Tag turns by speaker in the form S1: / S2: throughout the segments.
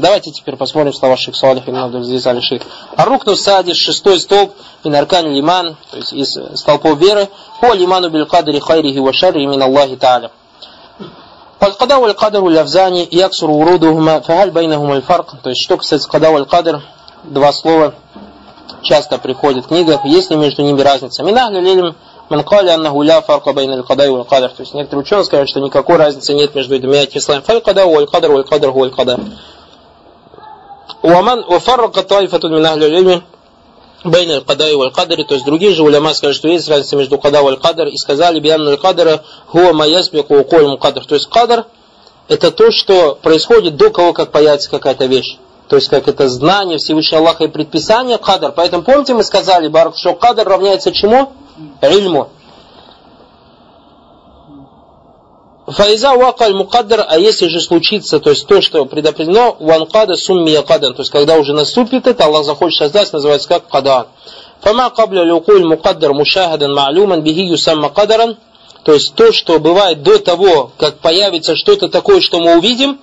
S1: Давайте теперь посмотрим слова Шейх Салих и Абдул-Азиз Аль Шейх. Арукну Сади, шестой столб, мин аркан лиман, то есть из столпов веры, хуа лиману биль хайри хайрихи ва шарри мин Аллахи Та'аля. Аль-Када валь-Кадр уль-Авзани, яксур урудухума, фахаль байнахум аль-фарк. То есть, что касается Када валь-Кадр, два слова часто приходят в книгах, есть ли между ними разница. Минах лилим ман кали аннаху фарка байн аль-Када и аль-Кадр. То есть, некоторые ученые скажут, что никакой разницы нет между двумя числами. Фаль-Када валь-Кадр, валь-Кадр, валь-Кадр. Уаман уфаррака тайфатун мин ахли ильми бейн аль-кадай валь-кадри, то есть другие же уляма скажут, что есть разница между када валь-кадр, и сказали биан аль-кадра хуа маясбеку уколь мукадр. То есть кадр это то, что происходит до того, как появится какая-то вещь. То есть, как это знание Всевышнего Аллаха и предписание кадр. Поэтому помните, мы сказали, Барак, что кадр равняется чему? Ильму. Фаиза вакаль мукаддар, а если же случится, то есть то, что предопределено, ванкада суммия кадан, то есть когда уже наступит это, Аллах захочет создать, называется как кадан. Фама кабля люкуль мукаддар мушахадан ма'люман бихи юсамма кадаран, то есть то, что бывает до того, как появится что-то такое, что мы увидим,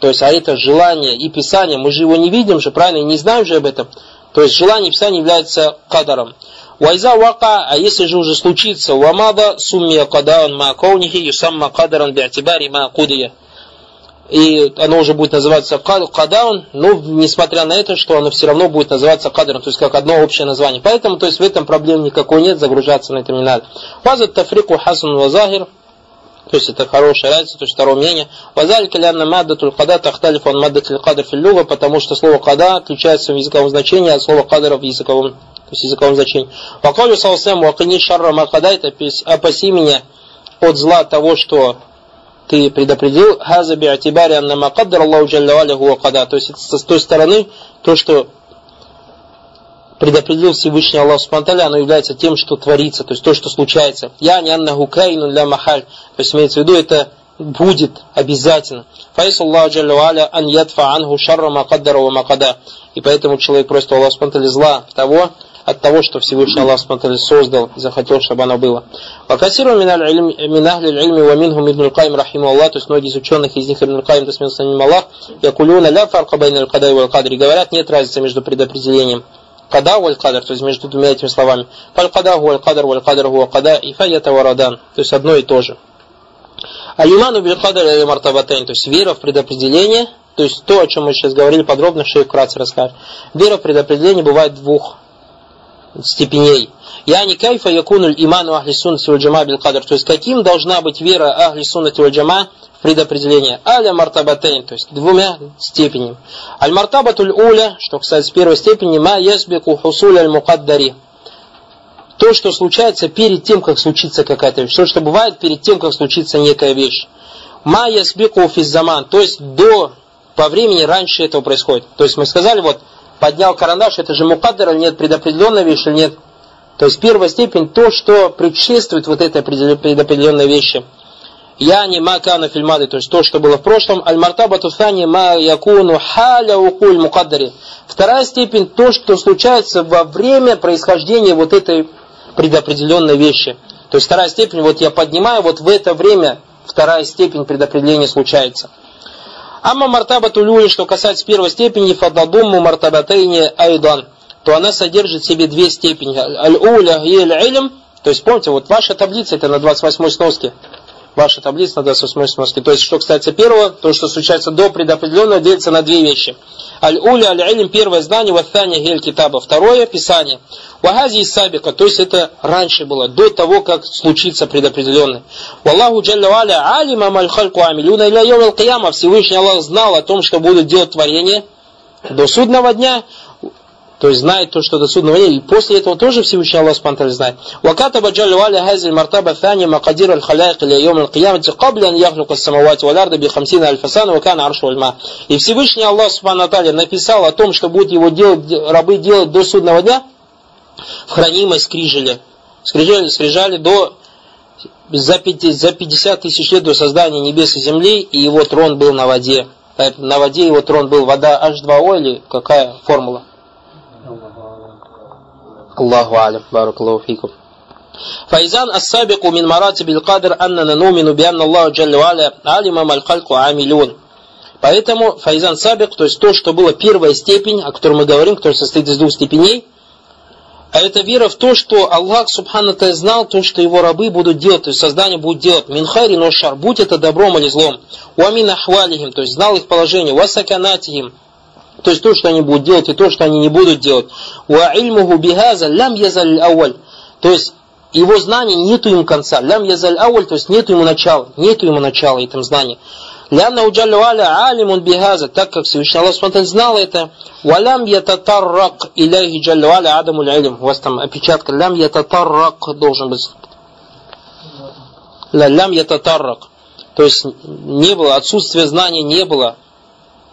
S1: то есть, а это желание и писание, мы же его не видим же, правильно, и не знаем же об этом. То есть желание и писание является кадаром. Вайза вака, а если же уже случится, вамада суммия кадаун ма каунихи юсамма кадаран би'атибари ма кудия. И оно уже будет называться кадаун, но несмотря на это, что оно все равно будет называться кадаром, то есть как одно общее название. Поэтому, то есть в этом проблем никакой нет, загружаться на это не надо. Вазат тафрику хасан вазахир, то есть это хорошая разница, то есть второе мнение. Вазалика лянна маддатуль када тахталиф он маддатуль кадр филлюга, потому что слово када отличается в языковом значении от слова кадра в языковом то есть языковом значении. Вакалю салсам вакини шарра макадайта, опаси меня от зла того, что ты предопределил, хаза би'атибари анна макаддар Аллаху джалля валя хуа када. То есть с той стороны, то, что предопределил Всевышний Аллах Субтитры, оно является тем, что творится, то есть то, что случается. Я не аннаху кайну для махаль. То есть имеется в виду, это будет обязательно. Файсу Аллаху джалля валя ан ядфа анху шарра макаддара ва макада. И поэтому человек просит Аллах Субтитры зла того, от того, что Всевышний Аллах смотрели, создал и захотел, чтобы оно было. Вакасиру минахли ильми ва минхум ибн аль-Каим рахиму Аллах, то есть многие из ученых, из них ибн аль-Каим, то есть с ним Аллах, якулюна ля фарка байна аль-кадай кадри, говорят, нет разницы между предопределением када валь кадр, то есть между двумя этими словами. Фаль када валь кадр валь кадр хуа када и фаята варадан, то есть одно и то же. Алиману биль кадр или мартабатайн, то есть вера в предопределение, то есть то, о чем мы сейчас говорили подробно, что и вкратце расскажем. Вера в предопределение бывает двух степеней. Я не кайфа якунуль иману ахли суннати валь джама бил кадр. То есть каким должна быть вера ахли суннати валь джама в предопределение? Аля мартабатейн, то есть двумя степенями. Аль мартабатуль уля, что, кстати, с первой степени, ма ясбику хусуль аль мукаддари. То, что случается перед тем, как случится какая-то вещь. То, что бывает перед тем, как случится некая вещь. Ма ясбику физзаман, то есть до, по времени раньше этого происходит. То есть мы сказали, вот, поднял карандаш, это же мукаддер или нет, предопределенная вещь или нет. То есть первая степень то, что предшествует вот этой предопределенной вещи. Я не макана фильмады, то есть то, что было в прошлом. Аль-мартаба туфани ма якуну халя укуль мукаддари. Вторая степень то, что случается во время происхождения вот этой предопределенной вещи. То есть вторая степень, вот я поднимаю, вот в это время вторая степень предопределения случается. Амма мартаба тулюли, что касается первой степени, фададумму мартабатайни айдан, то она содержит в себе две степени. Аль-уля и аль-илм, то есть помните, вот ваша таблица, это на 28 сноске, ваша таблица на 28 сноске. То есть, что касается первого, то, что случается до предопределенного, делится на две вещи. Аль-уля, аль-илм, первое знание, ваthаня, гель китаба, второе писание. Вагази и сабика, то есть это раньше было, до того, как случится предопределенное. Валлаху джалля валя алима маль хальку амилюна иля йом аль Всевышний Аллах знал о том, что будут делать творение до судного дня, то есть знает то, что до судного дня, и после этого тоже Всевышний Аллах Спанталь знает. وكتب جل وعلا هذه المرتبة الثانية مقادير الخلائق إلى يوم القيامة قبل أن يخلق السماوات والأرض بخمسين ألف سنة وكان عرشه الماء. И Всевышний Аллах Субхану написал о том, что будут его делать, рабы делать до судного дня, в хранимой скрижеле. Скрижали, скрижали до за 50 тысяч лет до создания небес и земли, и его трон был на воде. На воде его трон был вода H2O или какая формула? Аллаху алям, баракаллаху фикум. فإذا السابق من مراتب القدر أننا نؤمن بأن الله جل وعلا علم ما الخلق عاملون Поэтому файзан сабик, то есть то, что было первая степень, о которой мы говорим, которая состоит из двух степеней, а это вера в то, что Аллах Субхану знал то, что его рабы будут делать, то есть создание будет делать. Минхайри ношар, будь это добром или злом. Уамин ахвалихим, то есть знал их положение. Васаканатихим, то есть то, что они будут делать, и то, что они не будут делать. Ильмуху бихаза лям язаль ауаль. То есть его знания нету ему конца. Лям язаль ауаль, то есть нету ему начала. Нету ему начала этим знаниям. Лянна уджалю аля алимун бихаза, так как Всевышний Аллах Субтитры знал это. Валям ятатаррак иляхи джалю аля адамуль илм. У вас там опечатка. Лям ятатаррак должен быть. Лям ятатаррак. То есть не было, отсутствие знания не было.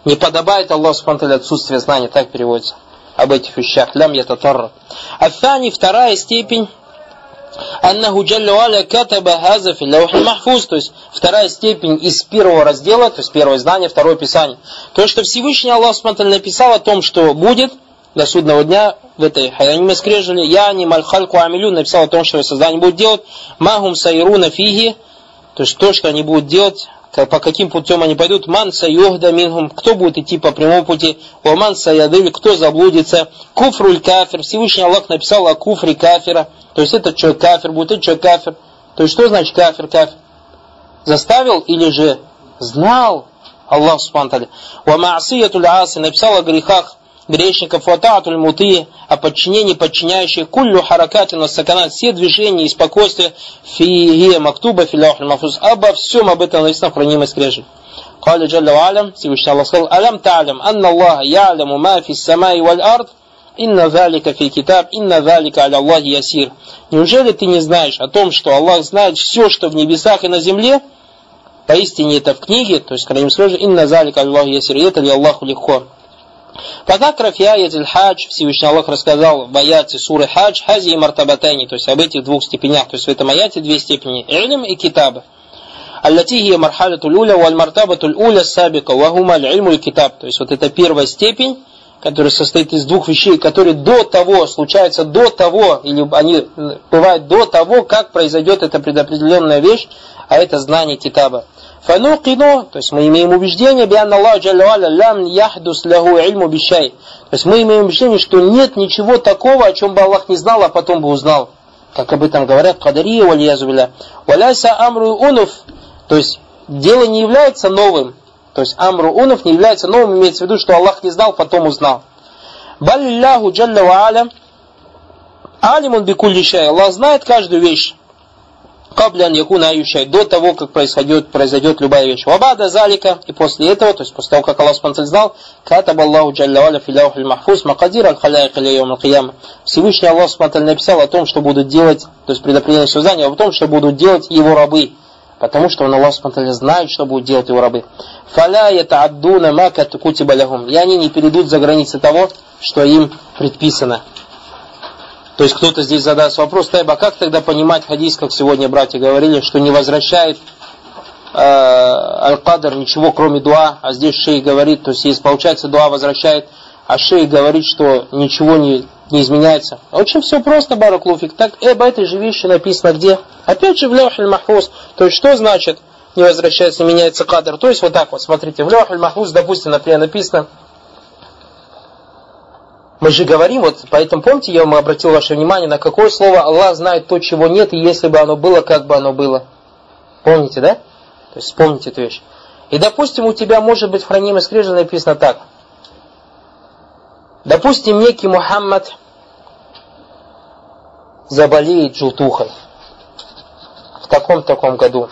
S1: Не подобает Аллаху Субтитры отсутствие знания, так переводится об этих вещах. Лям ятатаррак. Афани, вторая степень Аннаху джалля аля катаба хаза фи махфуз, то есть вторая степень из первого раздела, то есть первое знание, второе писание. То, что Всевышний Аллах Субтитры написал о том, что будет до судного дня в этой хайяниме скрежели, я не мальхальку амилю написал о том, что создание будет делать, магум сайруна фиги, то есть то, что они будут делать, по каким путем они пойдут, ман сайохда минхум, кто будет идти по прямому пути, о ман саядыль, кто заблудится, куфруль кафир, Всевышний Аллах написал о куфре кафира, то есть этот человек кафир, будет этот человек кафир. То есть что значит кафир, кафир? Заставил или же знал Аллах Субхану Ва маасиятуль аси написал о грехах грешников ватаатуль муты, о подчинении подчиняющих куллю харакатин саканат, все движения и спокойствие фиге мактуба филяхуль мафуз. Обо всем об этом написано в хранимой скрежи. قال جل وعلا Всевышний Аллах сказал «Алям та'алям анна Аллаха я'ляму ма фи самай валь ард Инна залика фи китаб, инна залика аля Аллахи ясир. Неужели ты не знаешь о том, что Аллах знает все, что в небесах и на земле? Поистине это в книге, то есть, когда им скажут, инна залика аля Аллахи ясир, и это ли Аллаху легко. Пока фи аятиль хадж, Всевышний Аллах рассказал в аяте суры хадж, хази и мартабатайни, то есть об этих двух степенях, то есть в этом аяте две степени, илм и китаба. Аллати хия мархалятуль уля, валь мартабатуль уля сабика, вахума и китаб. То есть вот это первая степень, который состоит из двух вещей, которые до того, случаются до того, или они бывают до того, как произойдет эта предопределенная вещь, а это знание китаба. Фанукину, то есть мы имеем убеждение, биан Аллах джалла лям яхдус лягу ильму бишай. То есть мы имеем убеждение, что нет ничего такого, о чем бы Аллах не знал, а потом бы узнал. Как об этом говорят кадария валиязубиля. Валяйса амру унуф, то есть дело не является новым, то есть амру унов не является новым, имеется в виду, что Аллах не знал, потом узнал. Баллиллаху джалля ва алям алимун бикулли. Аллах знает каждую вещь. Каблян якуна аюшай. До того, как произойдет, произойдет любая вещь. Вабада залика. И после этого, то есть после того, как Аллах Спансаль знал, катаб Аллаху джалля валя филяух махфуз макадир аль халяйк алейом аль Всевышний Аллах Спансаль написал о том, что будут делать, то есть предопределенное создание, а о том, что будут делать его рабы. Потому что он, Аллах Спансаль, знает, что будут делать его рабы. Фаля ятааддуна мака кутиба лягум. И они не перейдут за границы того, что им предписано. То есть кто-то здесь задаст вопрос, Тайба, как тогда понимать хадис, как сегодня братья говорили, что не возвращает э, Аль-Кадр ничего, кроме дуа, а здесь шей говорит, то есть если получается дуа возвращает, а шей говорит, что ничего не, не изменяется. Очень все просто, Бараклуфик. Так, об этой же вещи написано где? Опять же в Лехаль Махфуз. То есть что значит? не возвращается, меняется кадр. То есть вот так вот, смотрите, в Лехаль Махфуз, допустим, например, написано, мы же говорим, вот поэтому помните, я вам обратил ваше внимание, на какое слово Аллах знает то, чего нет, и если бы оно было, как бы оно было. Помните, да? То есть вспомните эту вещь. И, допустим, у тебя может быть в хранимой скрижи написано так. Допустим, некий Мухаммад заболеет желтухой в таком-таком году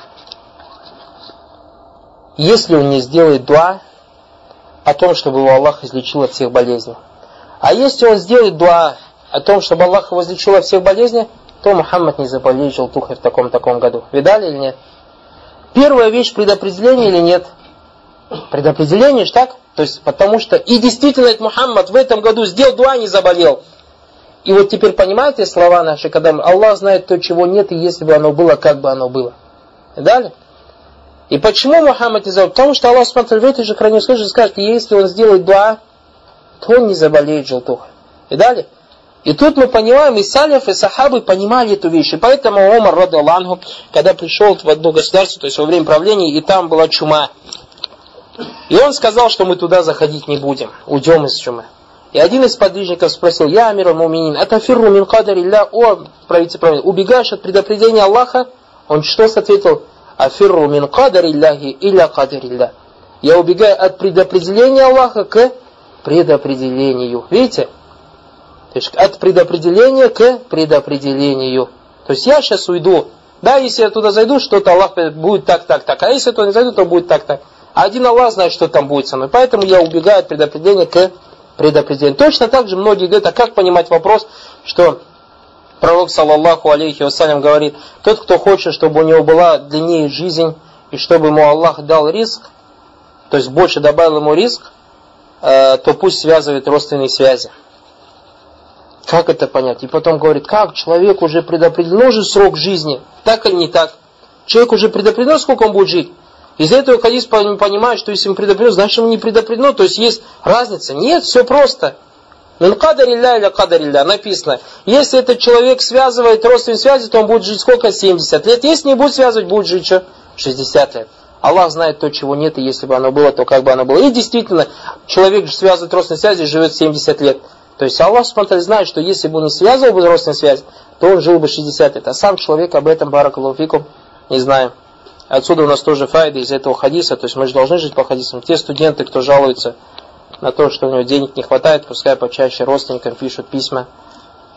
S1: если он не сделает дуа о том, чтобы его Аллах излечил от всех болезней. А если он сделает дуа о том, чтобы Аллах его излечил от всех болезней, то Мухаммад не заболеет желтухой в таком-таком году. Видали или нет? Первая вещь предопределение или нет? Предопределение ж так? То есть, потому что и действительно этот Мухаммад в этом году сделал дуа, не заболел. И вот теперь понимаете слова наши, когда Аллах знает то, чего нет, и если бы оно было, как бы оно было. Видали? И почему Мухаммад не заболел? Потому что Аллах смотрит в этой же слышит, скажет, если он сделает дуа, то он не заболеет желтухой. И далее. И тут мы понимаем, и салиф, и сахабы понимали эту вещь. И поэтому Омар, раду Аллаху, когда пришел в одно государство, то есть во время правления, и там была чума. И он сказал, что мы туда заходить не будем, уйдем из чумы. И один из подвижников спросил, я амир муминин, это фирру мин кадар илля, о, правитель правитель, убегаешь от предопределения Аллаха? Он что ответил? Афирру мин кадар илляхи илля кадар илля. Я убегаю от предопределения Аллаха к предопределению. Видите? То есть от предопределения к предопределению. То есть я сейчас уйду. Да, если я туда зайду, что-то Аллах будет так, так, так. А если я туда не зайду, то будет так, так. А один Аллах знает, что там будет со мной. Поэтому я убегаю от предопределения к предопределению. Точно так же многие говорят, а как понимать вопрос, что пророк, саллаллаху алейхи вассалям, говорит, тот, кто хочет, чтобы у него была длиннее жизнь, и чтобы ему Аллах дал риск, то есть больше добавил ему риск, то пусть связывает родственные связи. Как это понять? И потом говорит, как человек уже предопределен же срок жизни, так или не так? Человек уже предопределен, сколько он будет жить. Из этого хадис понимает, что если ему предопределено, значит ему не предопределено. То есть есть разница. Нет, все просто. Мин кадарилля или кадарилля написано. Если этот человек связывает родственные связи, то он будет жить сколько? 70 лет. Если не будет связывать, будет жить что? 60 лет. Аллах знает то, чего нет, и если бы оно было, то как бы оно было. И действительно, человек связывает родственные связи и живет 70 лет. То есть Аллах смотрит, знает, что если бы он не связывал бы родственные связи, то он жил бы 60 лет. А сам человек об этом, баракалуфикум, не знаем. Отсюда у нас тоже файда из этого хадиса, то есть мы же должны жить по хадисам. Те студенты, кто жалуется на то, что у него денег не хватает, пускай почаще родственникам пишут письма,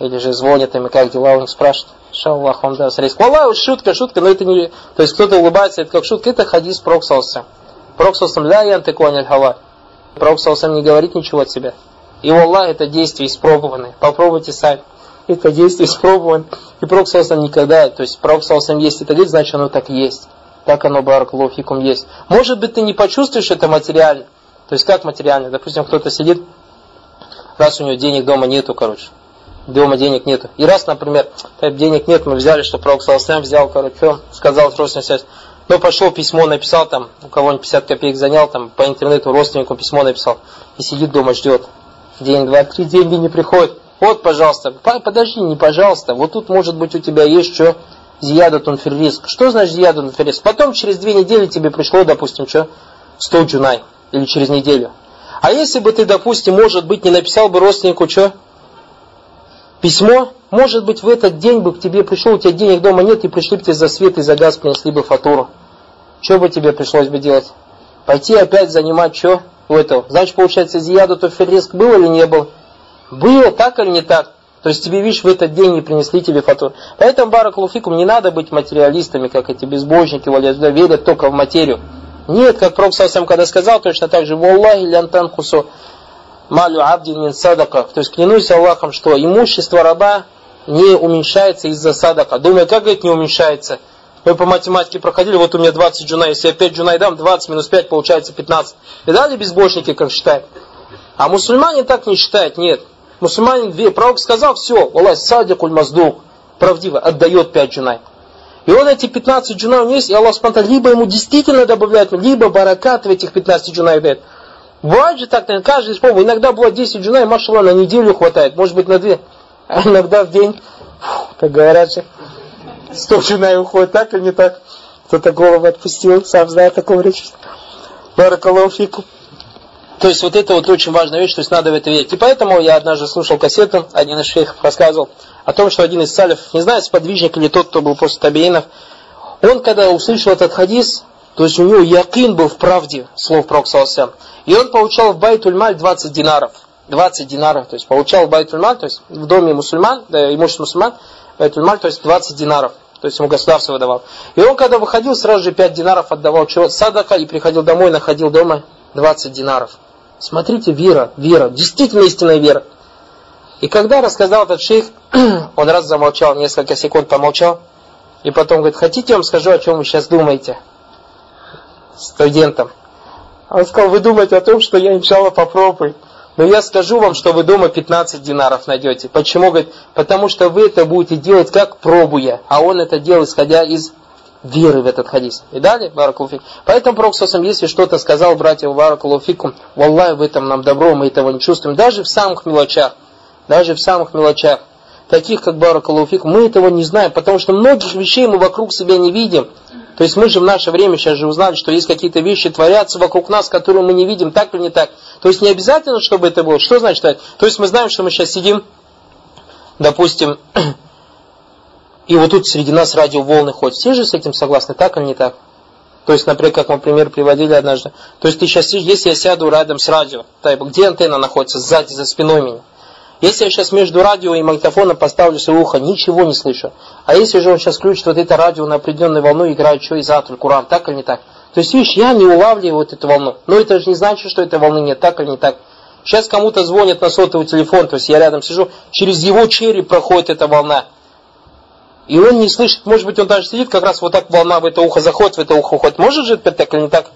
S1: или же звонят им, как дела них спрашивают. Шаллах вам даст риск. Аллах, шутка, шутка, но это не... То есть кто-то улыбается, это как шутка, это хадис проксался. Проксался ля янтыку аниль хава. Проксался не говорит ничего от себя. И Аллах это действие испробованное. Попробуйте сами. Это действие испробовано. И проксался никогда, то есть проксался есть это говорит, значит оно так есть. Так оно, баракалуфикум, есть. Может быть, ты не почувствуешь это материально. То есть, как материально? Допустим, кто-то сидит, раз у него денег дома нету, короче. Дома денег нету. И раз, например, денег нет, мы взяли, что пророк Саласам взял, короче, сказал родственную связь. Ну, пошел письмо, написал там, у кого-нибудь 50 копеек занял, там, по интернету родственнику письмо написал. И сидит дома, ждет. День, два, три, деньги не приходят. Вот, пожалуйста, подожди, не пожалуйста, вот тут, может быть, у тебя есть что, зиядатун фирриск. Что значит зиядатун фирриск? Потом через две недели тебе пришло, допустим, что? 100 джунай. Или через неделю. А если бы ты, допустим, может быть, не написал бы родственнику что? Письмо, может быть, в этот день бы к тебе пришло, у тебя денег дома нет, и пришли бы тебе за свет и за газ, принесли бы фатуру. Что бы тебе пришлось бы делать? Пойти опять занимать что? У этого. Значит, получается, зияду то фирриск был или не был? Было, так или не так? То есть тебе, видишь, в этот день не принесли тебе фатур. Поэтому, баракулуфикум, не надо быть материалистами, как эти безбожники, валязда, верят только в материю. Нет, как Пророк сам когда сказал, точно так же, «Валлахи лянтан хусу малю абдин мин садака». То есть клянусь Аллахом, что имущество раба не уменьшается из-за садака. Думаю, как это не уменьшается? Мы по математике проходили, вот у меня 20 джуна, если я 5 джунай дам, 20 минус 5 получается 15. Видали безбожники, как считают? А мусульмане так не считают, нет. Мусульманин, пророк сказал, все, Аллах садикуль маздук, правдиво, отдает 5 джунай. И он эти 15 джунай у него есть, и Аллах спонтан либо ему действительно добавляет, либо баракат в этих 15 джунай дает. Бывает же так, наверное, каждый исполнил. Иногда было 10 джунай, машалла, на неделю хватает, может быть на две. А иногда в день, как говорят же, 100 джунай уходит, так или не так? Кто-то голову отпустил, сам знает о ком речь. Баракаллаху то есть вот это вот очень важная вещь, то есть надо в это верить. И поэтому я однажды слушал кассету, один из шейхов рассказывал о том, что один из салев, не знаю, сподвижник или тот, кто был после табиинов, он когда услышал этот хадис, то есть у него якин был в правде слов Пророка И он получал в Байтуль-Маль 20 динаров. 20 динаров, то есть получал в Байтуль-Маль, то есть в доме мусульман, да, имущество мусульман, Байтуль-Маль, то есть 20 динаров. То есть ему государство выдавал. И он, когда выходил, сразу же 5 динаров отдавал чего садака и приходил домой, находил дома 20 динаров. Смотрите, вера, вера, действительно истинная вера. И когда рассказал этот шейх, он раз замолчал, несколько секунд помолчал, и потом говорит, хотите, я вам скажу, о чем вы сейчас думаете? Студентам. Он сказал, вы думаете о том, что я, иншалла, попробую. Но я скажу вам, что вы дома 15 динаров найдете. Почему? Говорит, потому что вы это будете делать как пробуя, а он это делал, исходя из веры в этот хадис. И далее, баракулуфик. Поэтому Пророк если что-то сказал, братья, баракулуфикум, валлах, в этом нам добро, мы этого не чувствуем. Даже в самых мелочах. Даже в самых мелочах. Таких, как баракулуфик, мы этого не знаем, потому что многих вещей мы вокруг себя не видим. То есть мы же в наше время сейчас же узнали, что есть какие-то вещи творятся вокруг нас, которые мы не видим, так или не так. То есть не обязательно, чтобы это было. Что значит так? То есть мы знаем, что мы сейчас сидим, допустим, и вот тут среди нас радиоволны ходят. Все же с этим согласны, так или не так? То есть, например, как мы пример приводили однажды. То есть ты сейчас, если я сяду рядом с радио, где антенна находится? Сзади, за спиной меня. Если я сейчас между радио и магнитофоном поставлю свое ухо, ничего не слышу. А если же он сейчас включит вот это радио на определенную волну, играет что из Атуль Куран, так или не так? То есть, видишь, я не улавливаю вот эту волну. Но это же не значит, что этой волны нет, так или не так. Сейчас кому-то звонят на сотовый телефон, то есть я рядом сижу, через его череп проходит эта волна. И он не слышит, может быть, он даже сидит, как раз вот так волна в это ухо заходит, в это ухо уходит. Может же это так или не так?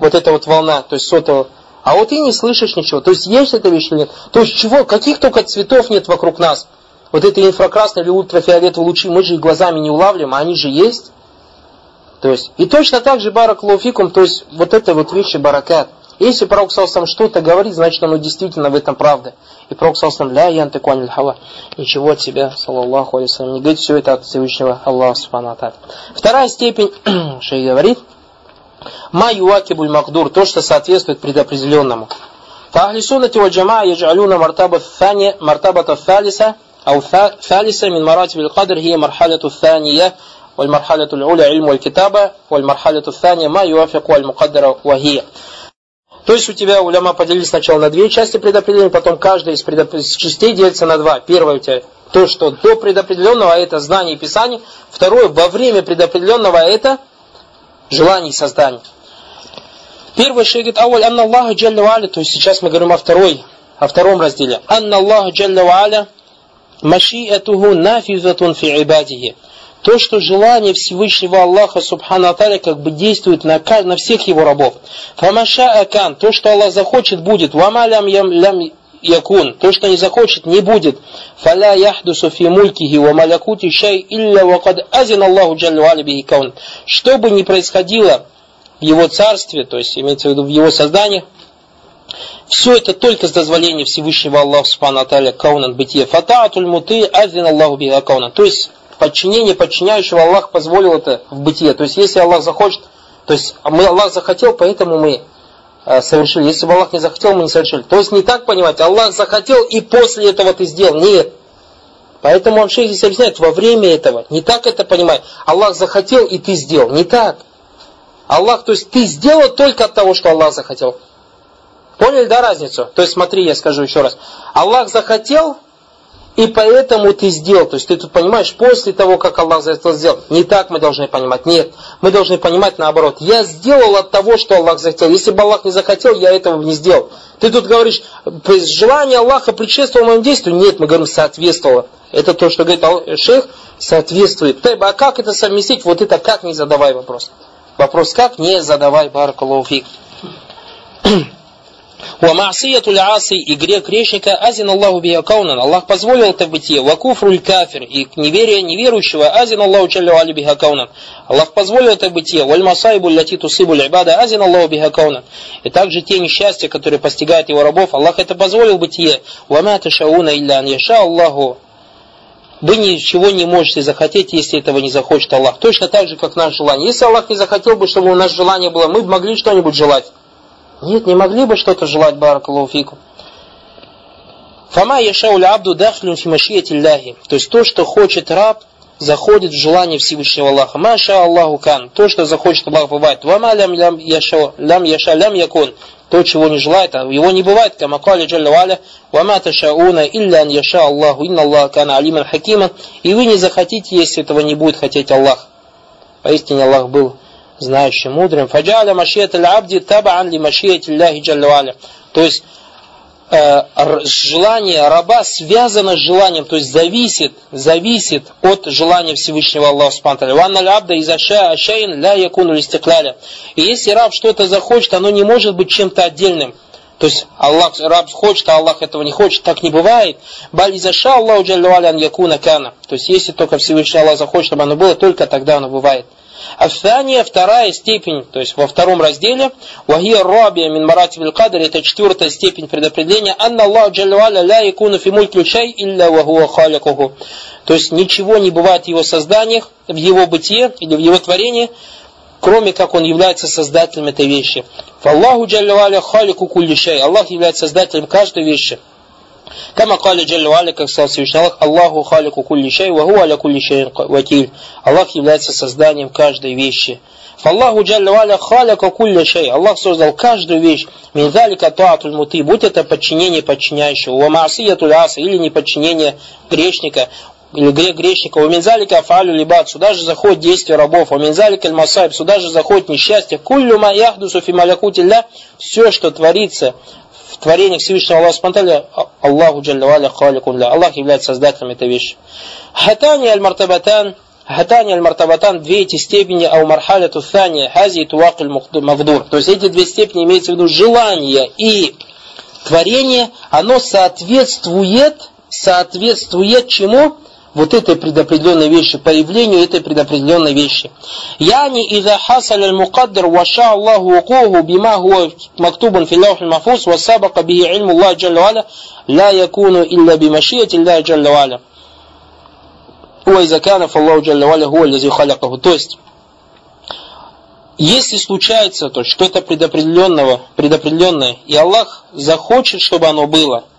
S1: Вот эта вот волна, то есть сотового. А вот ты не слышишь ничего. То есть есть эта вещь или нет? То есть чего? Каких только цветов нет вокруг нас? Вот это инфракрасные или ультрафиолетовые лучи, мы же их глазами не улавливаем, а они же есть. То есть, и точно так же барак луфикум, то есть вот это вот вещи баракат. Если пророк сам что-то говорит, значит оно действительно в этом правда. И пророк сам ля янты хава. Ничего от себя, саллаллаху алейсалям, не говорит все это от Всевышнего Аллаха Субхану Вторая степень, что и говорит, Ма юакибуль макдур, то, что соответствует предопределенному. فأهل السنة والجماعة يجعلون مرتبة الثانية مرتبة الثالثة أو ثالثة من مراتب القدر هي مرحلة الثانية والمرحلة الأولى علم الكتابة والمرحلة الثانية ما يوافق المقدر وهي То есть у тебя уляма поделились сначала на две части предопределения, потом каждая из, предоп... из частей делится на два. Первое у тебя то, что до предопределенного, а это знание и писание. Второе, во время предопределенного, а это желаний создания. Первый шейх говорит, ауль анна Аллаха джалля ва'аля, то есть сейчас мы говорим о второй, о втором разделе. Анна Аллаха джалля ва'аля, маши'атуху нафизатун фи ибадихи. То, что желание Всевышнего Аллаха Субхану Аталя как бы действует на, на всех его рабов. Фамаша акан, то, что Аллах захочет, будет. Вама лям, ям, лям якун, то, что не захочет, не будет. Фаля яхдусу фи мулькихи ва малякути шай илля вакад азин Аллаху джаллю алибихи каун. Что бы ни происходило в его царстве, то есть имеется в виду в его создании, все это только с дозволения Всевышнего Аллаха Субхану Аталя каунан бытие. Фатаатуль муты азин Аллаху биха каунан. То есть подчинение подчиняющего Аллах позволил это в бытие. То есть если Аллах захочет, то есть мы Аллах захотел, поэтому мы совершили. Если бы Аллах не захотел, мы не совершили. То есть не так понимать, Аллах захотел и после этого ты сделал. Нет. Поэтому он здесь объясняет, во время этого. Не так это понимать. Аллах захотел и ты сделал. Не так. Аллах, то есть ты сделал только от того, что Аллах захотел. Поняли, да, разницу? То есть смотри, я скажу еще раз. Аллах захотел, и поэтому ты сделал. То есть ты тут понимаешь, после того, как Аллах за это сделал. Не так мы должны понимать. Нет. Мы должны понимать наоборот. Я сделал от того, что Аллах захотел. Если бы Аллах не захотел, я этого не сделал. Ты тут говоришь, желание Аллаха предшествовало моему действию. Нет, мы говорим, соответствовало. Это то, что говорит шейх, соответствует. А как это совместить? Вот это как не задавай вопрос. Вопрос как не задавай, баракаллаху Маасиятуль аси и грех грешника азин Аллаху бия каунан. Аллах позволил это бытие. Ва куфруль кафир и неверие неверующего азин Аллаху чаллю али биха каунан. Аллах позволил это бытие. Валь масайбу ляти тусибуль ибада азин Аллаху биха. И также те несчастья, которые постигают его рабов, Аллах это позволил бытие. Ва ма ташауна илля ан яша Аллаху вы ничего не можете захотеть, если этого не захочет Аллах. Точно так же, как наше желание. Если Аллах не захотел бы, чтобы у нас желание было, мы бы могли что-нибудь желать. Нет, не могли бы что-то желать, баракалуфику. Фама яшауль абду дахлюн фимашиятилляхи. То есть то, что хочет раб, заходит в желание Всевышнего Аллаха. Маша Аллаху кан. То, что захочет Аллах, бывает. Вама лям лям яша лям яша лям якун. То, чего не желает, а его не бывает. Камакали джалля валя. Вама ташауна илля ан яша Аллаху. Инна Аллах кана алиман хакима. И вы не захотите, если этого не будет хотеть Аллах. Поистине Аллах был знающим, мудрым. Фаджаля машият аль-абди табаан ли машият Аллахи джаллаваля. То есть э, желание раба связано с желанием, то есть зависит, зависит от желания Всевышнего Аллаха Субтитры. Ванна абда из ашаин ля якуну листикляля. И если раб что-то захочет, оно не может быть чем-то отдельным. То есть Аллах, раб хочет, а Аллах этого не хочет, так не бывает. Баль изаша Аллаху джаллаваля якуна кана. То есть если только Всевышний Аллах захочет, чтобы оно было, только тогда оно бывает. Афания, вторая степень, то есть во втором разделе, вахия рабия мин маратиб кадр, это четвертая степень предопределения, анна Аллах джалваля ля якуну фи мульки чай илля вахуа халякуху. То есть ничего не бывает в его созданиях, в его бытие или в его творении, кроме как он является создателем этой вещи. Аллаху джалля халику кулли шей. Аллах является создателем каждой вещи. Кама кали джалля как сказал Всевышний Аллах, Аллаху халику кулли шей, ва аля кулли шей вакиль. Аллах является созданием каждой вещи. Фаллаху джалля валя халяка кулля шей. Аллах создал каждую вещь. Минзалика таатуль муты. Будь это подчинение подчиняющего. Ва маасиятуль аса. Или неподчинение грешника или грех грешника, минзалика афалю либат, сюда же заходит действие рабов, у минзалика аль сюда же заходит несчастье, куллю ма яхдусу фи малякутилля, все, что творится в творениях Всевышнего Аллаха Спанталя, Аллаху Джаллаваля Халикун Аллах является создателем этой вещи. Хатани аль-мартабатан, Хатани аль-мартабатан, две эти степени, а у мархаля туфания, хази и мавдур. То есть эти две степени имеется в виду желание и творение, оно соответствует, соответствует чему? Вот этой предопределенной вещи, появлению этой предопределенной вещи. Яни иза хасал аль мукаддар ва ша Аллаху укуху бима хуа мактубан фи лаух мафус ва сабака бихи ильму Аллах джалла валя ла якуну илля бимашият Аллах джалла валя. Уа иза кана фаллаху джалла валя хуа лази халякаху. То есть, если случается то, что это предопределенного, предопределенное, и Аллах захочет, чтобы оно было –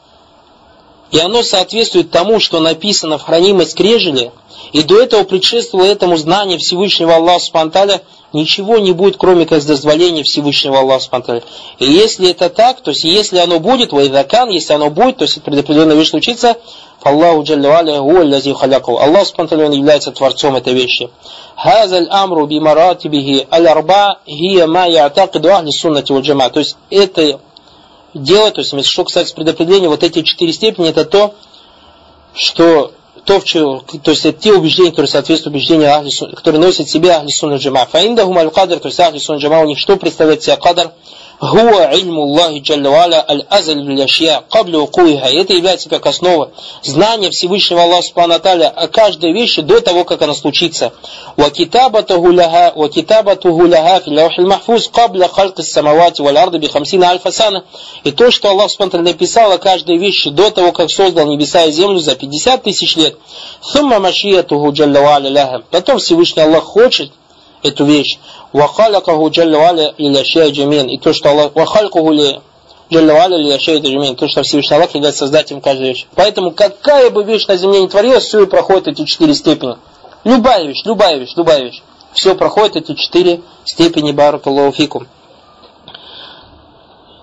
S1: и оно соответствует тому, что написано в хранимой скрежеле, и до этого предшествовало этому знание Всевышнего Аллаха Спанталя, ничего не будет, кроме как дозволения Всевышнего Аллаха Спанталя. И если это так, то есть если оно будет, вайдакан, если оно будет, то есть предопределенная вещь случится, Аллаху. Аллах Спанталя, он является творцом этой вещи. Хазаль амру би маратибихи аль-арба хия ма я'такиду ахли суннати То есть это делать, то есть, что касается предопределения, вот эти четыре степени, это то, что то, в чем, то есть это те убеждения, которые соответствуют убеждению Ахли которые носят в себе Ахли Сунна Джама. Фаиндахум аль-Кадр, то есть Ахли Джама, у них что представляет себя Кадр? Хуа ильму Аллахи Джалла Валя аль-Азаль Ляшья Кабля Укуиха. Это является как основа знания Всевышнего Аллаха Субхану о каждой вещи до того, как она случится. Ва китабатуху ляха, ва китабатуху ляха фи лаухил махфуз кабля хальки самавати валь арды би хамсина альфасана. И то, что Аллах Субхану написал о каждой вещи до того, как создал небеса и землю за 50 тысяч лет. Сумма машиятуху Джалла Валя ляха. Потом Всевышний Аллах хочет эту вещь. وخلقه جل وعلا للأشياء جميعا. И то, что Аллах... وخلقه ли Джалла Валя Лияшей Джамин, то, что Всевышний Аллах является создателем каждой вещи. Поэтому какая бы вещь на земле не творилась, все и проходит эти четыре степени. Любая вещь, любая вещь, любая вещь. Все проходит эти четыре степени Баракаллаху фикум.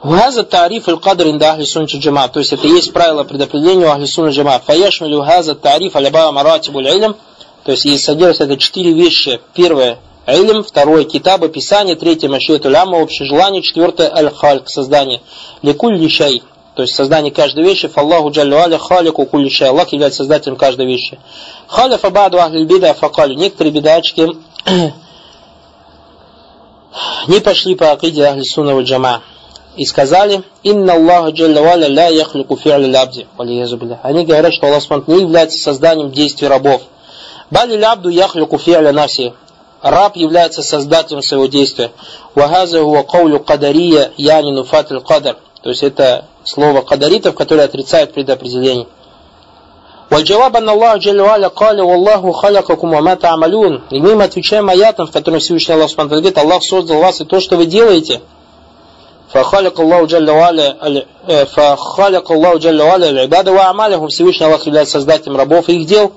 S1: Ваза тариф аль-кадр инда ахли сунна джама. То есть это есть правило предопределения у ахли сунна джама. Фаяшмилю хаза тариф аляба маратибу илм. То есть и содержится это четыре вещи. Первое Илм, второе китаба, писание, третье машиет уляма, общее желание, четвертое аль-хальк, создание. Ликуль лишай, то есть создание каждой вещи, фаллаху джаллю аля халику куль лишай, Аллах является создателем каждой вещи. Халя фабаду ахли бида факали, некоторые бедачки не пошли по акиде ахли сунна джама и сказали, «Инна Аллаха джалля валя ля яхлику фи'ля лабди». Они говорят, что Аллах не является созданием действий рабов. Бали лябду яхлику фи'ля наси раб является создателем своего действия. Вахаза хуа каулю кадария яни нуфатль кадар. То есть это слово кадаритов, которые отрицают предопределение. Вальджаваб ан Аллах Джалли Валя кали Аллаху халякакум ва та'малюн. И мы им отвечаем аятом, в котором Всевышний Аллах Субхану говорит, Аллах создал вас и то, что вы делаете. فخلق الله جل وعلا فخلق الله جل وعلا العباد وأعمالهم Всевышний Аллах является создателем рабов и их дел.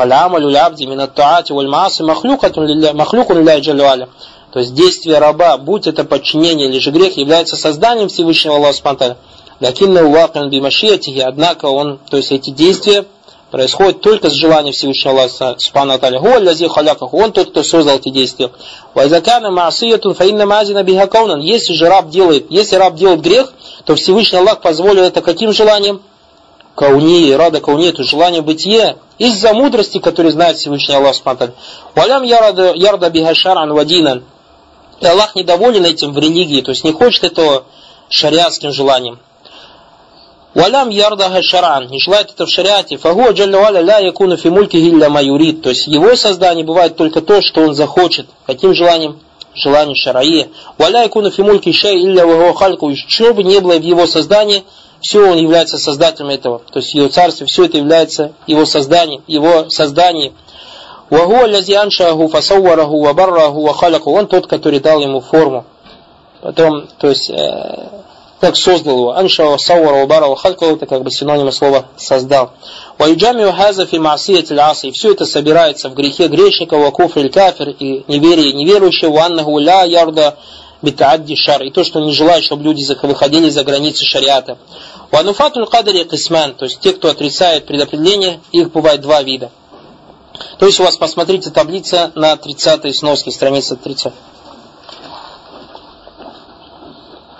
S1: Фалямалю лябди минаттуати валь маасы махлюкатун лилля джалюаля. То есть действие раба, будь это подчинение или же грех, является созданием Всевышнего Аллаха Спанталя. Лакинна увакан бимашиятихи, однако он, то есть эти действия происходят только с желанием Всевышнего Аллаха Субхану Аталя. Хуаллази он тот, кто создал эти действия. Вайзакана маасиятун фаинна мазина бихакаунан. Если же раб делает, если раб делает грех, то Всевышний Аллах позволил это каким желанием? Кауни, рада кауни, это желание бытия, из-за мудрости, который знает Всевышний Аллах Субтитры. Валям ярда, ярда бихашаран вадинан. И Аллах недоволен этим в религии, то есть не хочет этого шариатским желанием. Валям ярда хашаран, не желает это в шариате. Фагу джалля ля якуну фи мульки гилля майурит. То есть его создание бывает только то, что он захочет. Каким желанием? Желание шараи. Валя якуну фи мульки шай илля ваху хальку. Что бы не было в его создании, все он является создателем этого. То есть его царство, все это является его созданием, его созданием. Вагу алязи аншаху фасауараху вабарраху вахаляку. Он тот, который дал ему форму. Потом, то есть, э, как создал его. Анша сауара вабара вахальку, это как бы синонимы слова создал. Вайджамию хаза фи масият асы. И все это собирается в грехе грешника, вакуф или кафир, и неверие неверующего, ваннаху ля ярда битаадди шар. И то, что не желает, чтобы люди выходили за границы шариата. Вануфатуль кадари кисман. То есть те, кто отрицает предопределение, их бывает два вида. То есть у вас, посмотрите, таблица на 30 сноске, страница 30.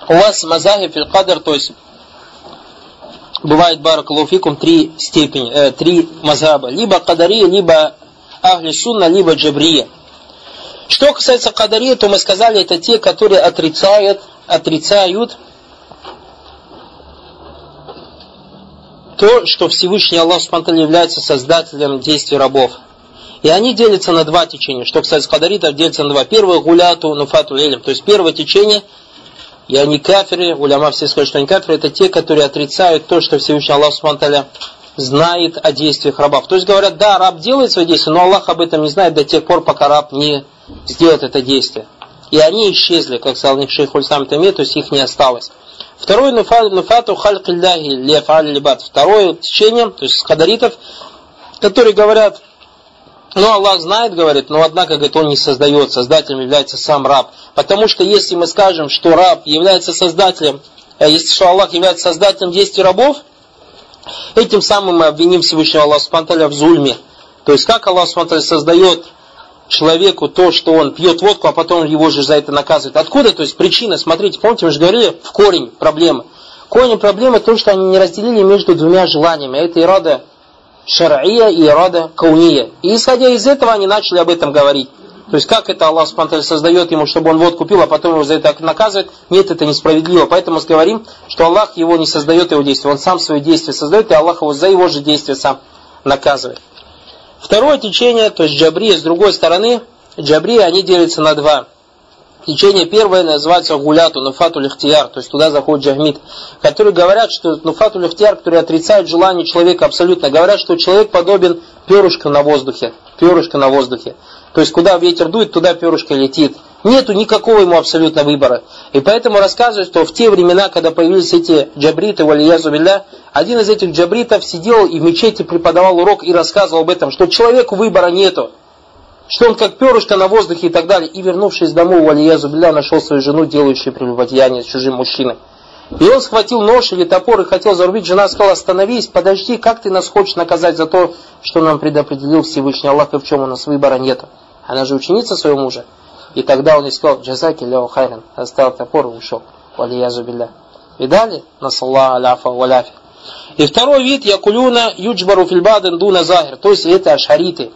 S1: У вас мазахи фил кадр, то есть бывает баракалуфикум три степени, э, три мазаба. Либо кадария, либо ахли сунна, либо джабрия. Что касается кадария, то мы сказали, это те, которые отрицают, отрицают то, что Всевышний Аллах Субтитры является создателем действий рабов. И они делятся на два течения. Что, кстати, кадаритов делится на два. Первое гуляту, нуфату элем. То есть первое течение, и они кафиры, уляма все скажут, что они кафиры, это те, которые отрицают то, что Всевышний Аллах Субтитры знает о действиях рабов. То есть говорят, да, раб делает свои действия, но Аллах об этом не знает до тех пор, пока раб не сделает это действие. И они исчезли, как сказал них шейх Ульсам Тами, то есть их не осталось. Второе нуфату халькилляхи лефаль либат. Второе течение, то есть кадаритов, которые говорят, ну, Аллах знает, говорит, но однако, говорит, он не создает, создателем является сам раб. Потому что если мы скажем, что раб является создателем, а если что Аллах является создателем действий рабов, этим самым мы обвиним Всевышнего Аллаха в зульме. То есть, как Аллах создает человеку то, что он пьет водку, а потом его же за это наказывает. Откуда? То есть причина, смотрите, помните, мы же говорили, в корень проблемы. Корень проблемы то, что они не разделили между двумя желаниями. Это ирада шар'ия и ирада кауния. И исходя из этого они начали об этом говорить. То есть как это Аллах Субтитры создает ему, чтобы он водку пил, а потом его за это наказывает? Нет, это несправедливо. Поэтому мы говорим, что Аллах его не создает его действия. Он сам свои действия создает, и Аллах его за его же действия сам наказывает. Второе течение, то есть джабрия, с другой стороны, джабрия, они делятся на два. Течение первое называется гуляту, нуфату лихтияр, то есть туда заходит джахмид, которые говорят, что нуфату лихтияр, которые отрицают желание человека абсолютно, говорят, что человек подобен перышку на воздухе, перышко на воздухе. То есть куда ветер дует, туда перышко летит. Нету никакого ему абсолютно выбора. И поэтому рассказывают, что в те времена, когда появились эти джабриты, валиязу один из этих джабритов сидел и в мечети преподавал урок и рассказывал об этом, что человеку выбора нету. Что он как перышко на воздухе и так далее. И вернувшись домой, валиязу билля, нашел свою жену, делающую прелюбодеяние с чужим мужчиной. И он схватил нож или топор и хотел зарубить. Жена сказала, остановись, подожди, как ты нас хочешь наказать за то, что нам предопределил Всевышний Аллах, и в чем у нас выбора нет. Она же ученица своего мужа. И тогда он ей сказал, джазаки ляу хайран, оставил топор и ушел. Валиязу билля. Видали? Насаллаху аляфа валяфи. И второй вид, якулюна юджбару фильбаден дуна захир. То есть это ашариты.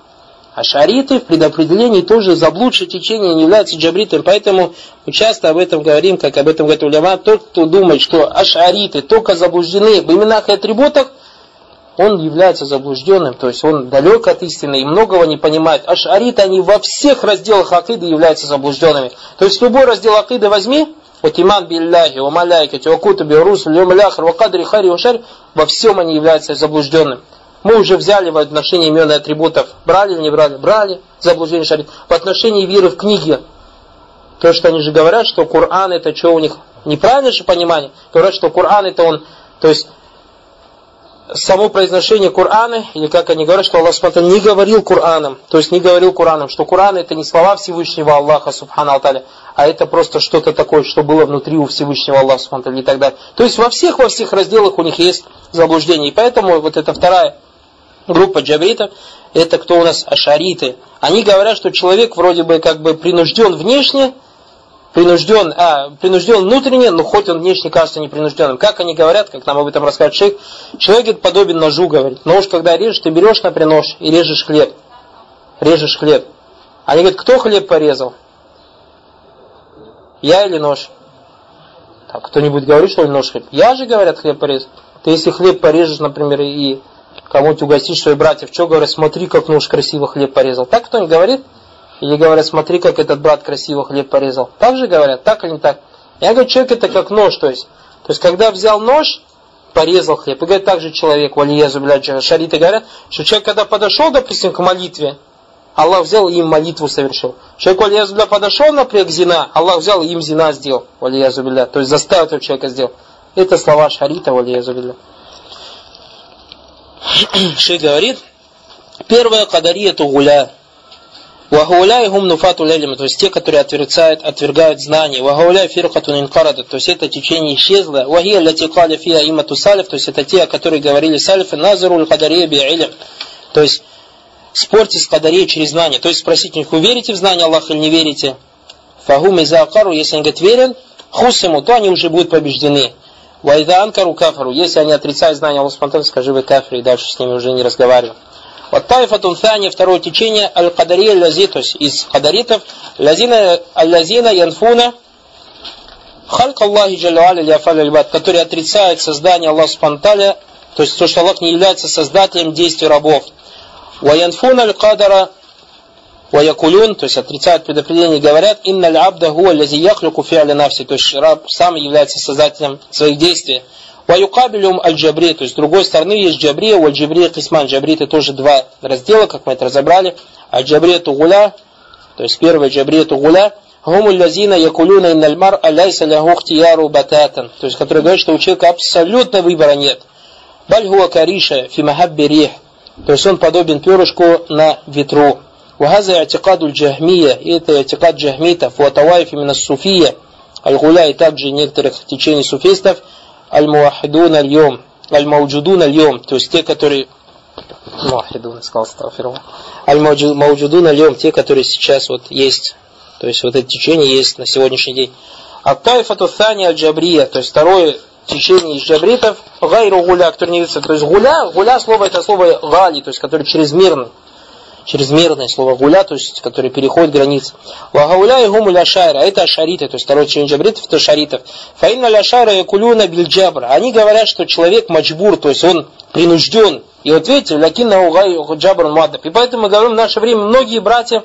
S1: Ашариты в предопределении тоже заблудшее течение не являются джабритами. Поэтому мы часто об этом говорим, как об этом говорит уляма. Тот, кто думает, что ашариты только заблуждены в именах и атрибутах, он является заблужденным, то есть он далек от истины и многого не понимает. Ашариты, они во всех разделах акиды являются заблужденными. То есть любой раздел акиды возьми, вот иман билляхи, ва маляйкати, ва ва кадри, хари, ва во всем они являются заблужденным. Мы уже взяли в отношении имен и атрибутов, брали или не брали? Брали, заблуждение шарит. В отношении веры в книги, то, что они же говорят, что Коран это что у них, неправильное же понимание, говорят, что Коран это он, то есть само произношение Корана, или как они говорят, что Аллах Субхану не говорил Кораном, то есть не говорил Кораном, что Коран это не слова Всевышнего Аллаха Субхану Алталя, а это просто что-то такое, что было внутри у Всевышнего Аллаха Субхану и так далее. То есть во всех, во всех разделах у них есть заблуждение. И поэтому вот эта вторая группа джабритов, это кто у нас ашариты. Они говорят, что человек вроде бы как бы принужден внешне, принужден, а, принужден внутренне, но хоть он внешне кажется непринужденным. Как они говорят, как нам об этом рассказывает шейх, человек говорит, подобен ножу, говорит. Нож, когда режешь, ты берешь, например, нож и режешь хлеб. Режешь хлеб. Они говорят, кто хлеб порезал? Я или нож? Так, кто-нибудь говорит, что ли нож хлеб? Я же, говорят, хлеб порезал. Ты если хлеб порежешь, например, и кому-нибудь угостишь своих братьев, что говорят, смотри, как нож красиво хлеб порезал. Так кто-нибудь говорит? Или говорят, смотри, как этот брат красиво хлеб порезал. Так же говорят, так или не так? Я говорю, человек это как нож, то есть. То есть, когда взял нож, порезал хлеб. И говорит, так же человек, валиязу, шариты говорят, что человек, когда подошел, допустим, к молитве, Аллах взял им молитву совершил. Человек, валиязубля, подошел, например, к зина, Аллах взял им зина сделал, валиязубля, то есть заставил этого человека сделать. Это слова шарита, валиязубля. Шейх говорит, первое кадария гуля. Вахауляй гум нуфату лялима, то есть те, которые отвергают, отвергают знания. Вахауляй фирхатун инкарада, то есть это течение исчезло. Вахия ляти каля фия имату салиф, то есть это те, которые говорили салифы, назару кадария би'илим. То есть спорьте с кадарей через знание. То есть спросите у них, вы верите в знание Аллаха или не верите? Фагум из акару, если они говорят верен, хусиму, то они уже будут побеждены. Вайда анкару кафару, если они отрицают знание Аллаха, скажи вы кафры, и дальше с ними уже не разговариваем. Вот тайфатун фани, второе течение, аль-кадария лази, то есть из кадаритов, лазина, аль-лазина янфуна, Хальк Аллахи Джалюаля который отрицает создание Аллаха Субтитры, то есть то, что Аллах не является создателем действий рабов. Ваянфун аль-кадара Ваякулюн, то есть отрицают предопределение, говорят, инна аль-абда хуа лази яхлюку фи'али нафси, то есть раб сам является создателем своих действий. Ваюкабилюм аль-джабри, то есть с другой стороны есть джабрия, у аль-джабрия кисман. Джабри это тоже два раздела, как мы это разобрали. Аль-джабрия гуля, то есть первый джабрия гуля, Гуму лазина якулюна иннальмар аляйса лягу хтияру бататан. То есть, который говорит, что у человека абсолютно выбора нет. Баль хуа кариша фи махабби То есть, он подобен перышку на ветру. Вахаза атикаду джахмия. И это атикад джахмитов. Ватавайф именно суфия. Аль-гуля и также некоторых течений суфистов – аль-муахидун аль-йом, аль-мауджудун аль-йом, то есть те, которые муахидун, сказал Стафирова, аль-мауджудун аль-йом, те, которые сейчас вот есть, то есть вот это течение есть на сегодняшний день. А thани аль-джабрия, то есть второе течение из джабритов, гайру гуля, который не видится, то есть гуля, гуля слово это слово гали, то есть который чрезмерный чрезмерное слово гуля, то есть, который переходит границы. Вагауля и гуму ляшайра, это ашариты, то есть второй член джабритов, это шаритов. Фаинна ляшайра якулюна бильджабра. Они говорят, что человек маджбур, то есть он принужден. И вот видите, лякинна джабран мадаб. И поэтому мы говорим, в наше время многие братья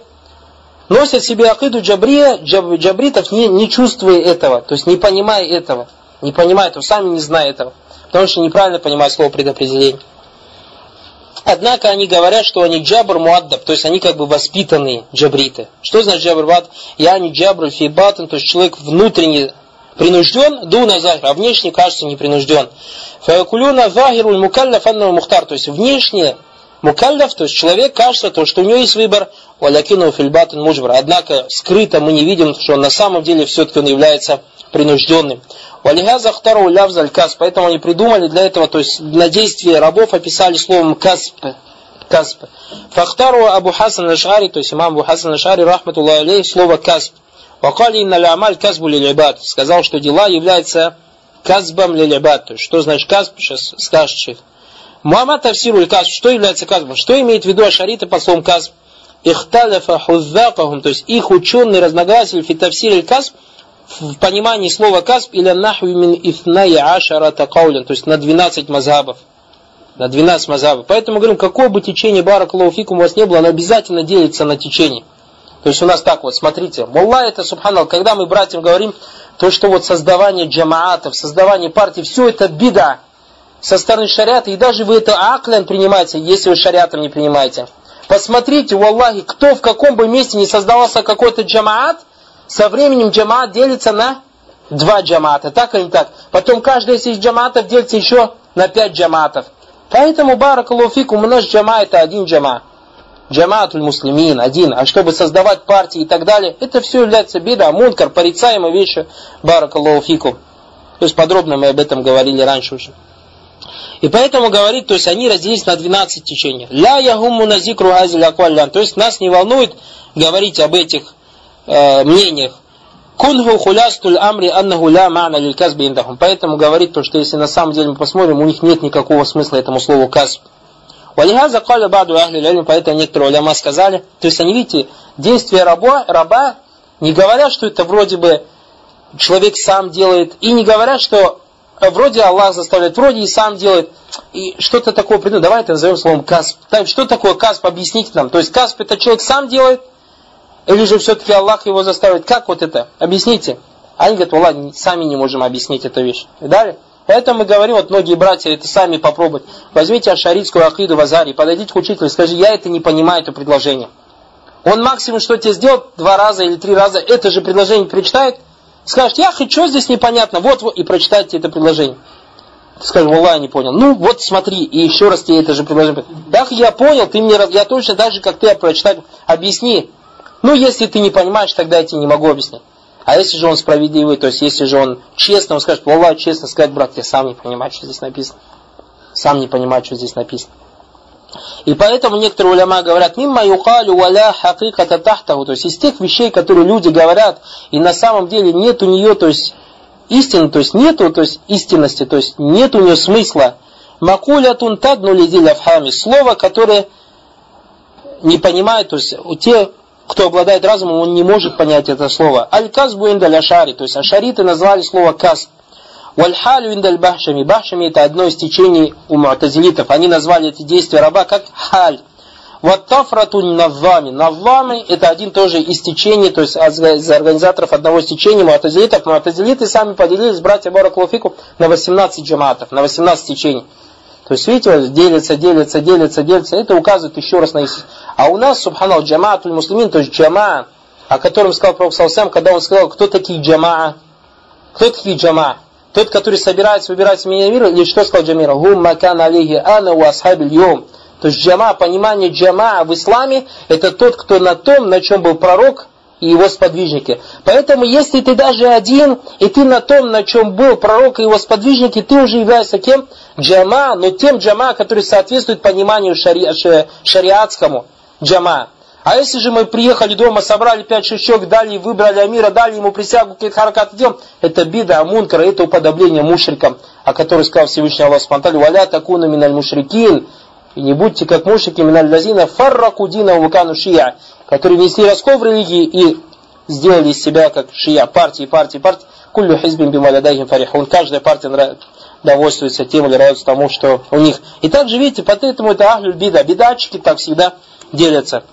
S1: носят себе акиду джабрия, джаб, джабритов, не, не чувствуя этого, то есть не понимая этого. Не понимая этого, сами не зная этого. Потому что неправильно понимают слово предопределение. Однако они говорят, что они جبر مؤدب, то есть они как бы воспитанные джабриты. Что значит جبر مؤدب? يعني جبر في الباطن, то есть человек внутренне принужден, دون الظاهر, а внешне кажется непринужден. فيقولون ظاهر المكلف أنه مختار, то есть внешне مكلف, то есть человек кажется, то, что у него есть выбор, ولكنه في الباطن مجبر. Однако скрыто мы не видим, что на самом деле все-таки он является принужденным. Валихаза второго лявзаль касп. Поэтому они придумали для этого, то есть на действие рабов описали словом касп. Касп. Фахтару Абу Хасан Ашари, то есть имам Абу Хасан Ашари, рахматуллах алейх, слово касп. Вакали инна лямаль казбу лилибад. Сказал, что дела являются казбом лилибад. То что значит казб, сейчас скажешь шейх. Муаммад Тавсируль казб. Что является казбом? Что имеет в виду Ашарита под словом казб? Ихталяфа хуззакахум, то есть их ученые разногласили фитавсир казб, в понимании слова касб или нахви мин ифная ашарата каулин, то есть на 12 мазабов. На 12 мазабов. Поэтому говорим, какое бы течение баракалуфикум у вас не было, оно обязательно делится на течение. То есть у нас так вот, смотрите, Мулла это, субханал, когда мы братьям говорим, то, что вот создавание джамаатов, создавание партий, все это беда со стороны шариата, и даже вы это аклян принимаете, если вы шариатом не принимаете. Посмотрите, у Аллахи, кто в каком бы месте не создавался какой-то джамаат, со временем джамаат делится на два джамаата, так или не так. Потом каждый из этих джамаатов делится еще на пять джамаатов. Поэтому баракалуфикум у нас джама это один джама. Джамаатуль муслимин, один. А чтобы создавать партии и так далее, это все является беда, мункар, порицаемая вещи баракалуфикум. То есть подробно мы об этом говорили раньше уже. И поэтому говорит, то есть они разделились на 12 течений. Ля ягумму назикру. То есть нас не волнует говорить об этих э, мнениях. Кунху хулястуль амри аннаху ля ма'на лиль казби индахум. Поэтому говорит то, что если на самом деле мы посмотрим, у них нет никакого смысла этому слову казб. Валихаза каля баду ахли ляльм, поэтому некоторые уляма сказали, то есть они, видите, действия раба, раба не говорят, что это вроде бы человек сам делает, и не говорят, что вроде Аллах заставляет, вроде и сам делает, и что-то такое придумать. Давай это назовем словом касп. Что такое касп? Объясните нам. То есть касп это человек сам делает, или же все-таки Аллах его заставит? Как вот это? Объясните. Они говорят, Аллах, сами не можем объяснить эту вещь. Далее. Поэтому мы говорим, вот многие братья, это сами попробуйте. Возьмите ашаритскую акиду в Азаре, подойдите к учителю и скажите, я это не понимаю, это предложение. Он максимум что тебе сделает два раза или три раза это же предложение прочитает, скажет, я хочу, здесь непонятно, вот, вот, и прочитает тебе это предложение. Ты скажешь, Аллах, я не понял. Ну, вот смотри, и еще раз тебе это же предложение. Да, я понял, ты мне, я точно так же, как ты, прочитать, объясни. Ну, если ты не понимаешь, тогда я тебе не могу объяснить. А если же он справедливый, то есть если же он честно, он скажет, Аллах, честно сказать, брат, я сам не понимаю, что здесь написано. Сам не понимаю, что здесь написано. И поэтому некоторые уляма говорят, мимма юкалю валя хакиката тахтаху, то есть из тех вещей, которые люди говорят, и на самом деле нет у нее, то есть истины, то есть нету, то есть истинности, то есть нет у нее смысла. Макуля тунтадну лидиля в слово, которое не понимает, то есть у тех, кто обладает разумом, он не может понять это слово. Аль-казбу индаль ашари, то есть ашариты назвали слово каз. Вальхалю индаль бахшами. Бахшами это одно из течений у муатазилитов. Они назвали эти действия раба как халь. Вот тафрату наввами. Наввами это один тоже из течений, то есть из организаторов одного из течений муатазилитов. Муатазилиты сами поделились, братья Баракулуфику, на 18 джаматов, на 18 течений. То есть, видите, делится, делится, делится, делится. Это указывает еще раз на. А у нас, субханал, джамаатуль муслимин, то есть джама, о котором сказал Пророк Салсам, когда он сказал, кто такие джама? Кто такие джама? Тот, который собирается выбирать меня мира, или что сказал Джамира? Гум макан алейхи ана у асхабиль йом. То есть джама, понимание джама в исламе, это тот, кто на том, на чем был пророк и его сподвижники. Поэтому, если ты даже один, и ты на том, на чем был пророк и его сподвижники, ты уже являешься кем? Джама, но тем джама, который соответствует пониманию шари, шариатскому джама. А если же мы приехали дома, собрали 5-6 человек, дали, выбрали Амира, дали ему присягу, какие-то харакаты делаем, это бида, амункара, это уподобление мушрикам, о котором сказал Всевышний Аллах Спанталь, валя такуна миналь мушрикин, и не будьте как мушрики миналь лазина фарраку дина вукану шия, которые несли раскол в религии и сделали из себя как шия, партии, партии, партии, куллю хизбин бималядайхим фарихун, каждая партия довольствуется тем или радуется тому, что у них. И также, видите, поэтому это ахлюль бида, бедачки так всегда делятся.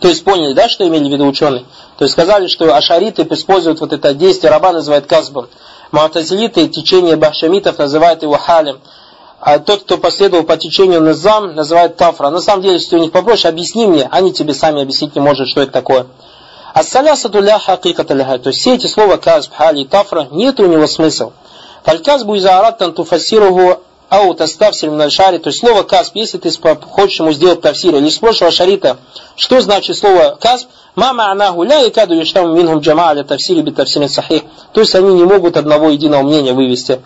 S1: То есть поняли, да, что имели в виду ученые? То есть сказали, что ашариты используют вот это действие, раба называет казбом. Муатазилиты, течение бахшамитов называют его халем. А тот, кто последовал по течению Назам, называют тафра. На самом деле, если у них попроще, объясни мне, они тебе сами объяснить не могут, что это такое. Ассалясату ля хакиката ляха. То есть все эти слова казб, хали тафра, нет у него смысла. Фальказбу иза араттан туфасиругу ау таставсир на шари, то есть слово касп, если ты хочешь ему сделать тавсир или спросишь шарита, что значит слово касп, мама анаху ля и каду яштам минхум джама аля тавсири би тавсирин сахих, то есть они не могут одного единого мнения вывести.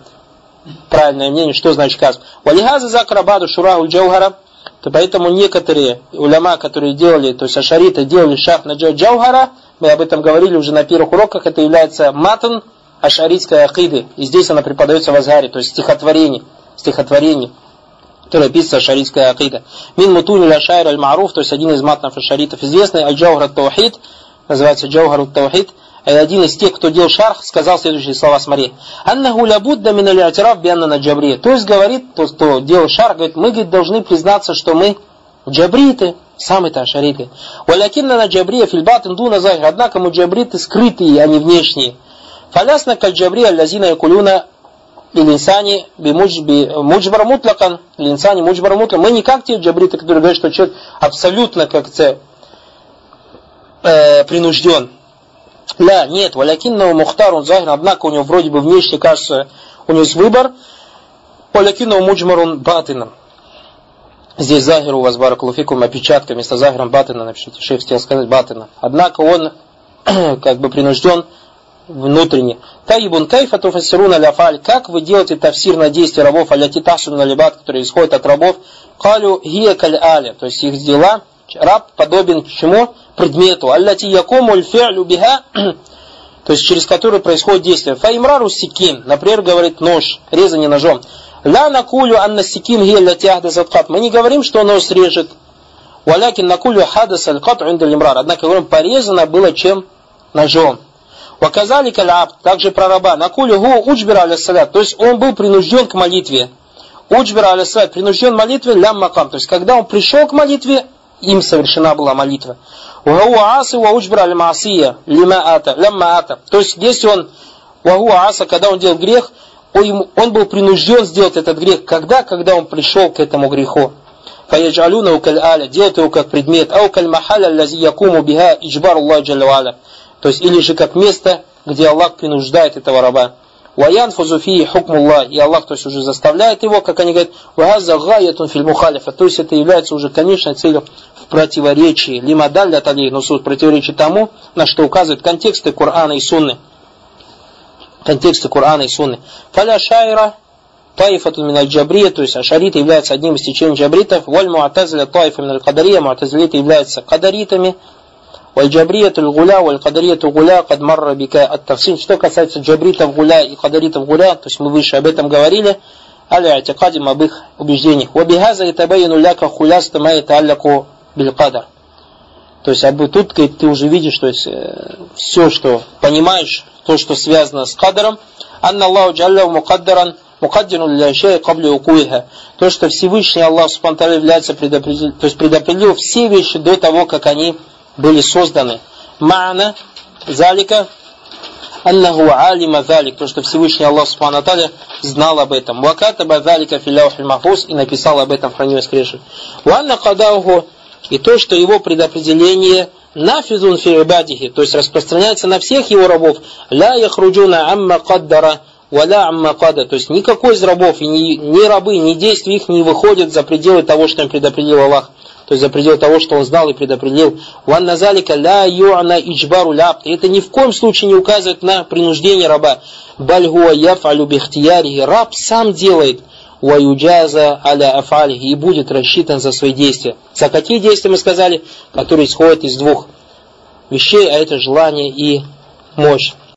S1: Правильное мнение, что значит касп. Валихаза закрабаду шураху джаухара, то поэтому некоторые уляма, которые делали, то есть ашариты делали шах на джаухара, мы об этом говорили уже на первых уроках, это является матан ашаритской акиды. И здесь она преподается в Азгаре, то есть стихотворение стихотворений, которое пишется шаритская акида. Мин мутуни ляшайр аль-маруф, то есть один из матнов шаритов известный, аль-джаугар таухид, называется джаугар таухид, один из тех, кто делал шарх, сказал следующие слова, смотри. Аннаху лабудда мин аль-атираф бианна джабри. То есть говорит, тот, кто делал шарх, говорит, мы говорит, должны признаться, что мы джабриты, самые-то шариты. Валякинна на джабрия фильбатин дуна захир. Однако мы джабриты скрытые, а не внешние. Фалясна каль джабри аль-лазина якулюна линсани муджбар мутлакан, линсани муджбар мутлакан. Мы не как те джабриты, которые говорят, что человек абсолютно как то э, принужден. Ля, нет, валякинного мухтар, он захир, однако у него вроде бы внешне кажется, у него есть выбор. Муджмар он батином. Здесь захир у вас баракулуфикум, опечатка вместо захиром батина напишите. Шейх хотел сказать батина. Однако он как бы принужден внутренне. Таибун кайфа туфассируна ляфаль. Как вы делаете тавсир на действия рабов, аляти тахсуна либат, которые исходят от рабов? Калю хия каль аля. То есть их дела, раб подобен чему? Предмету. Аллати якому фи'лю биха. То есть через который происходит действие. Фаимрару сикин. Например, говорит нож, резание ножом. Ля накулю анна сикин хия ляти ахдасаткат. Мы не говорим, что нож режет. Валякин накулю хадас аль-кат Однако говорим, порезано было чем? Ножом. Показали каляб, также про раба. Накулю гу уджбира аля салят. То есть он был принужден к молитве. Уджбира аля салят, принужден молитве лям макам. То есть когда он пришел к молитве, им совершена была молитва. Угау асы ва уджбира аля маасия лима ата, лямма ата. То есть если он Вагу аса, когда он делал грех, он был принужден сделать этот грех. Когда? Когда он пришел к этому греху. Фаяджалюна каль аля, делают его как предмет, ау каль махаля лази якуму биха иджбар Аллах джалла То есть, или же как место, где Аллах принуждает этого раба. Ваян фазуфи хукмуллах, и Аллах то есть уже заставляет его, как они говорят, вагаза гаятун филь мухалифа, то есть это является уже конечной целью в противоречии, лима далля талей, но в противоречии тому, на что указывают контексты Корана и Сунны. Контексты Корана и Сунны. Фаля шайра, Таифату мин джабрия, то есть ашариты являются одним из течений джабритов, валь муатазиля таифа мин кадария, муатазилиты являются кадаритами, валь джабрияту гуля, валь кадарияту гуля, кад марра бика тавсим. Что касается джабритов гуля и кадаритов гуля, то есть мы выше об этом говорили, аля атикадим об их убеждениях. Вабихаза и табайяну ляка хуляста ма италляку биль кадар. То есть об тут ты уже видишь, то есть э, все, что понимаешь, то, что связано с кадаром, анна Аллаху джаллаху мукаддаран мукаддину для шея кабли укуиха. То, что Всевышний Аллах Субтитры является предопределил, то есть предопределил все вещи до того, как они были созданы. Ма'на залика аннаху алима залик, то, что Всевышний Аллах Субтитры знал об этом. Вакатаба залика филляухи мафус и написал об этом в храме воскресших. Ванна кадауху и то, что его предопределение нафизун фи то есть распространяется на всех его рабов, ля яхруджуна амма каддара валя аммакада, то есть никакой из рабов, ни, ни рабы, ни действия их не выходят за пределы того, что им предопределил Аллах. То есть за пределы того, что он знал и предопределил. Ван назалика ля ю'на иджбару ляб. И это ни в коем случае не указывает на принуждение раба. Бальгуа яфалю бихтияри. Раб сам делает. Ваюджаза аля афалихи. И будет рассчитан за свои действия. За какие действия мы сказали? Которые исходят из двух вещей, а это желание и мощь.